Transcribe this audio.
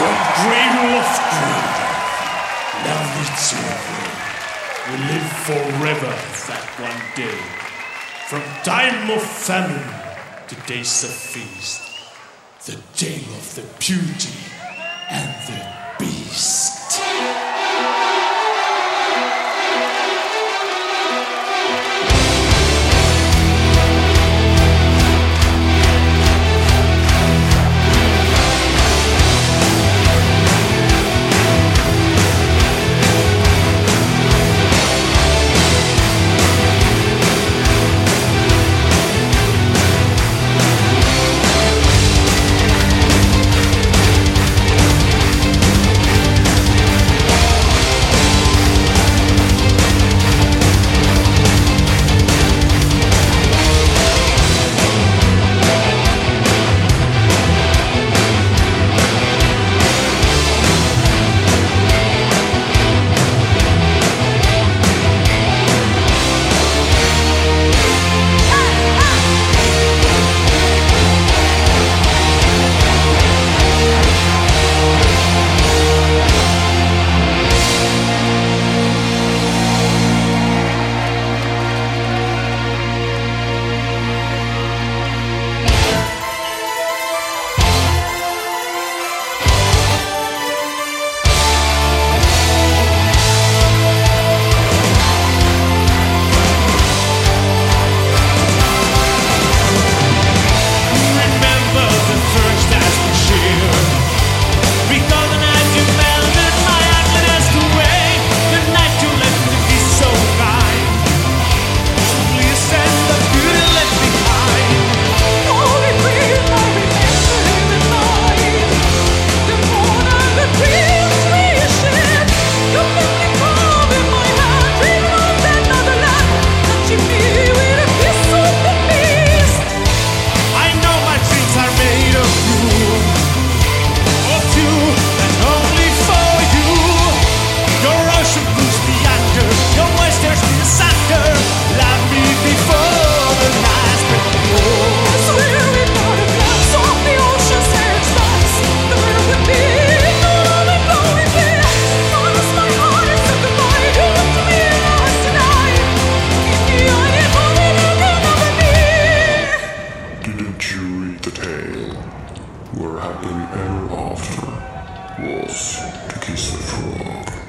from cradle of. Now it's over. We live forever that one day. From time of famine to days of feast. The day of the beauty and the will happen ever after was to kiss the frog.